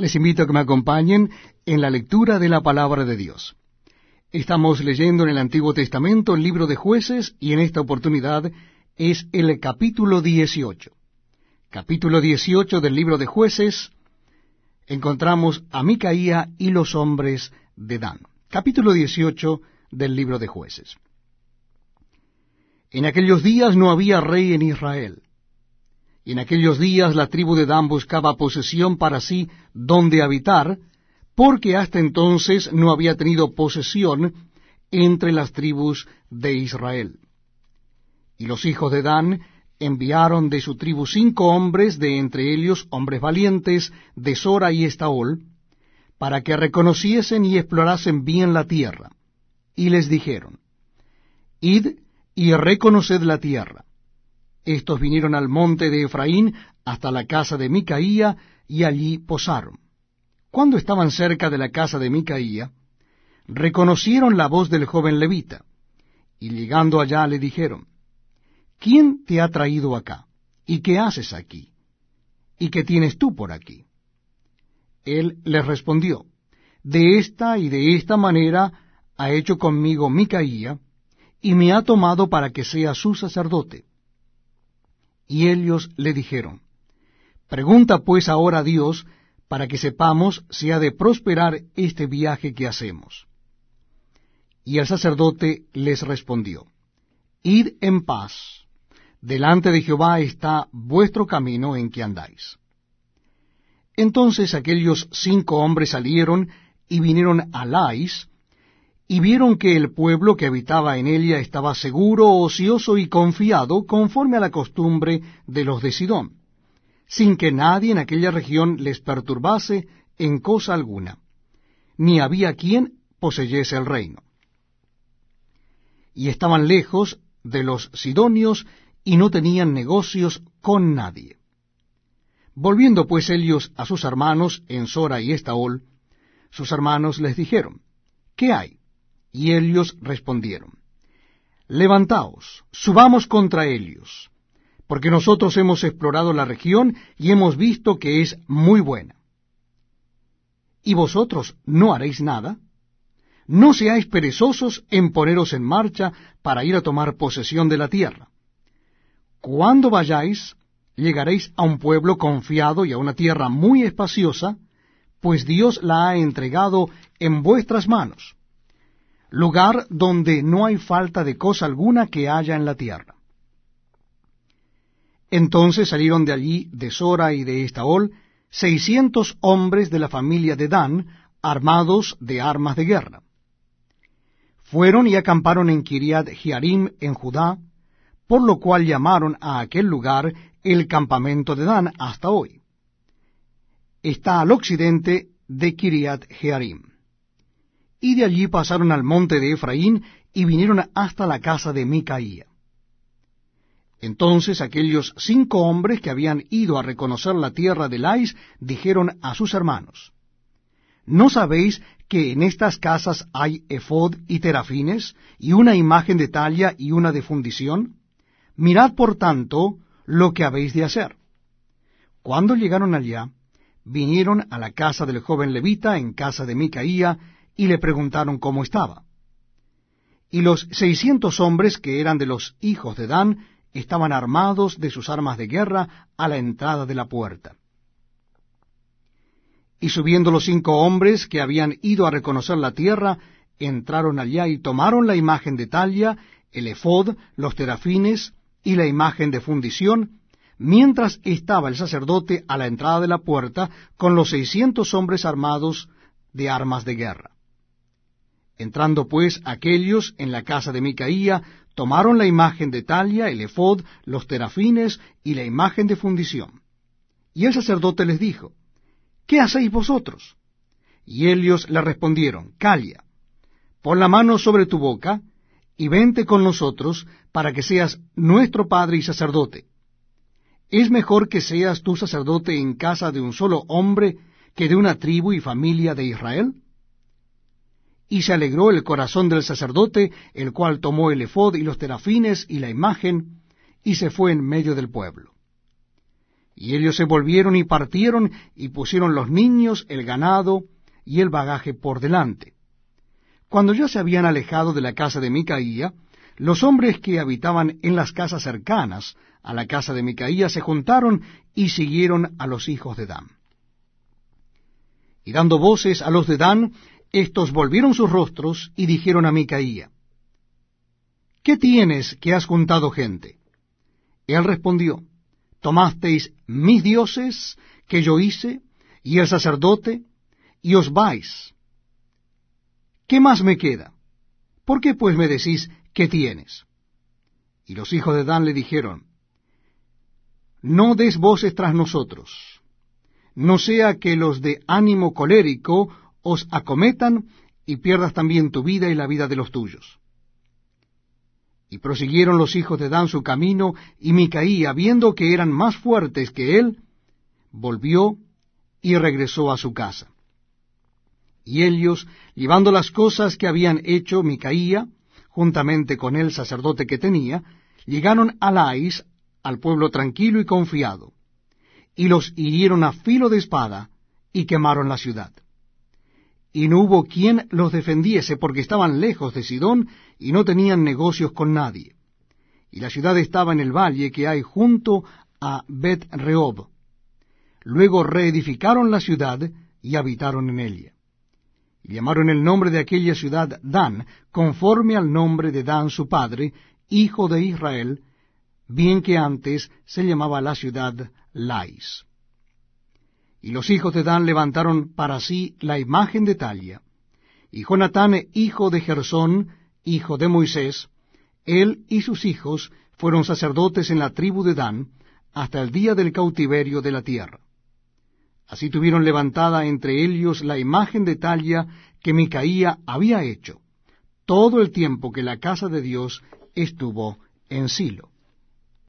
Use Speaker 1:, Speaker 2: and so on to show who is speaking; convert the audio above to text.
Speaker 1: Les invito a que me acompañen en la lectura de la palabra de Dios. Estamos leyendo en el Antiguo Testamento el libro de jueces y en esta oportunidad es el capítulo 18. Capítulo 18 del libro de jueces encontramos a Micaía y los hombres de Dan. Capítulo 18 del libro de jueces. En aquellos días no había rey en Israel en aquellos días la tribu de Dan buscaba posesión para sí donde habitar, porque hasta entonces no había tenido posesión entre las tribus de Israel. Y los hijos de Dan enviaron de su tribu cinco hombres, de entre ellos hombres valientes, de Sora y Estaol, para que reconociesen y explorasen bien la tierra. Y les dijeron, Id y reconoced la tierra estos vinieron al monte de Efraín hasta la casa de Micaía y allí posaron. Cuando estaban cerca de la casa de Micaía, reconocieron la voz del joven levita, y llegando allá le dijeron, ¿Quién te ha traído acá? ¿Y qué haces aquí? ¿Y qué tienes tú por aquí? Él les respondió, De esta y de esta manera ha hecho conmigo Micaía, y me ha tomado para que sea su sacerdote. Y ellos le dijeron, Pregunta pues ahora a Dios para que sepamos si ha de prosperar este viaje que hacemos. Y el sacerdote les respondió, Id en paz, delante de Jehová está vuestro camino en que andáis. Entonces aquellos cinco hombres salieron y vinieron a Lais, y vieron que el pueblo que habitaba en ella estaba seguro, ocioso y confiado, conforme a la costumbre de los de Sidón, sin que nadie en aquella región les perturbase en cosa alguna, ni había quien poseyese el reino. Y estaban lejos de los sidonios y no tenían negocios con nadie. Volviendo pues ellos a sus hermanos en Sora y Estaol, sus hermanos les dijeron, ¿qué hay? Y ellos respondieron, Levantaos, subamos contra ellos, porque nosotros hemos explorado la región y hemos visto que es muy buena. ¿Y vosotros no haréis nada? No seáis perezosos en poneros en marcha para ir a tomar posesión de la tierra. Cuando vayáis, llegaréis a un pueblo confiado y a una tierra muy espaciosa, pues Dios la ha entregado en vuestras manos lugar donde no hay falta de cosa alguna que haya en la tierra. Entonces salieron de allí, de Sora y de Estaol, seiscientos hombres de la familia de Dan, armados de armas de guerra. Fueron y acamparon en Kiriat Jearim, en Judá, por lo cual llamaron a aquel lugar el campamento de Dan hasta hoy. Está al occidente de Kiriat Jearim y de allí pasaron al monte de Efraín y vinieron hasta la casa de Micaía. Entonces aquellos cinco hombres que habían ido a reconocer la tierra de Lais dijeron a sus hermanos, ¿No sabéis que en estas casas hay efod y terafines, y una imagen de talla y una de fundición? Mirad, por tanto, lo que habéis de hacer. Cuando llegaron allá, vinieron a la casa del joven levita en casa de Micaía, y le preguntaron cómo estaba. Y los seiscientos hombres que eran de los hijos de Dan estaban armados de sus armas de guerra a la entrada de la puerta. Y subiendo los cinco hombres que habían ido a reconocer la tierra, entraron allá y tomaron la imagen de Talia, el efod, los terafines y la imagen de fundición, mientras estaba el sacerdote a la entrada de la puerta con los seiscientos hombres armados de armas de guerra. Entrando pues aquellos en la casa de Micaía, tomaron la imagen de Talia, el efod, los terafines y la imagen de fundición. Y el sacerdote les dijo, ¿Qué hacéis vosotros? Y ellos le respondieron, Calia, pon la mano sobre tu boca, y vente con nosotros, para que seas nuestro padre y sacerdote. ¿Es mejor que seas tú sacerdote en casa de un solo hombre que de una tribu y familia de Israel? Y se alegró el corazón del sacerdote, el cual tomó el efod y los terafines y la imagen, y se fue en medio del pueblo. Y ellos se volvieron y partieron y pusieron los niños, el ganado y el bagaje por delante. Cuando ya se habían alejado de la casa de Micaía, los hombres que habitaban en las casas cercanas a la casa de Micaía se juntaron y siguieron a los hijos de Dan. Y dando voces a los de Dan, estos volvieron sus rostros y dijeron a Micaía, ¿Qué tienes que has juntado gente? Él respondió, tomasteis mis dioses que yo hice, y el sacerdote, y os vais. ¿Qué más me queda? ¿Por qué pues me decís qué tienes? Y los hijos de Dan le dijeron, No des voces tras nosotros, no sea que los de ánimo colérico os acometan y pierdas también tu vida y la vida de los tuyos. Y prosiguieron los hijos de Dan su camino, y Micaía, viendo que eran más fuertes que él, volvió y regresó a su casa. Y ellos, llevando las cosas que habían hecho Micaía, juntamente con el sacerdote que tenía, llegaron a Lais, al pueblo tranquilo y confiado, y los hirieron a filo de espada, y quemaron la ciudad y no hubo quien los defendiese porque estaban lejos de Sidón y no tenían negocios con nadie. Y la ciudad estaba en el valle que hay junto a Bet Rehob. Luego reedificaron la ciudad y habitaron en ella. Y llamaron el nombre de aquella ciudad Dan, conforme al nombre de Dan su padre, hijo de Israel, bien que antes se llamaba la ciudad Lais. Y los hijos de Dan levantaron para sí la imagen de Talia. Y Jonatán, hijo de Gersón, hijo de Moisés, él y sus hijos fueron sacerdotes en la tribu de Dan hasta el día del cautiverio de la tierra. Así tuvieron levantada entre ellos la imagen de Talia que Micaía había hecho, todo el tiempo que la casa de Dios estuvo en Silo.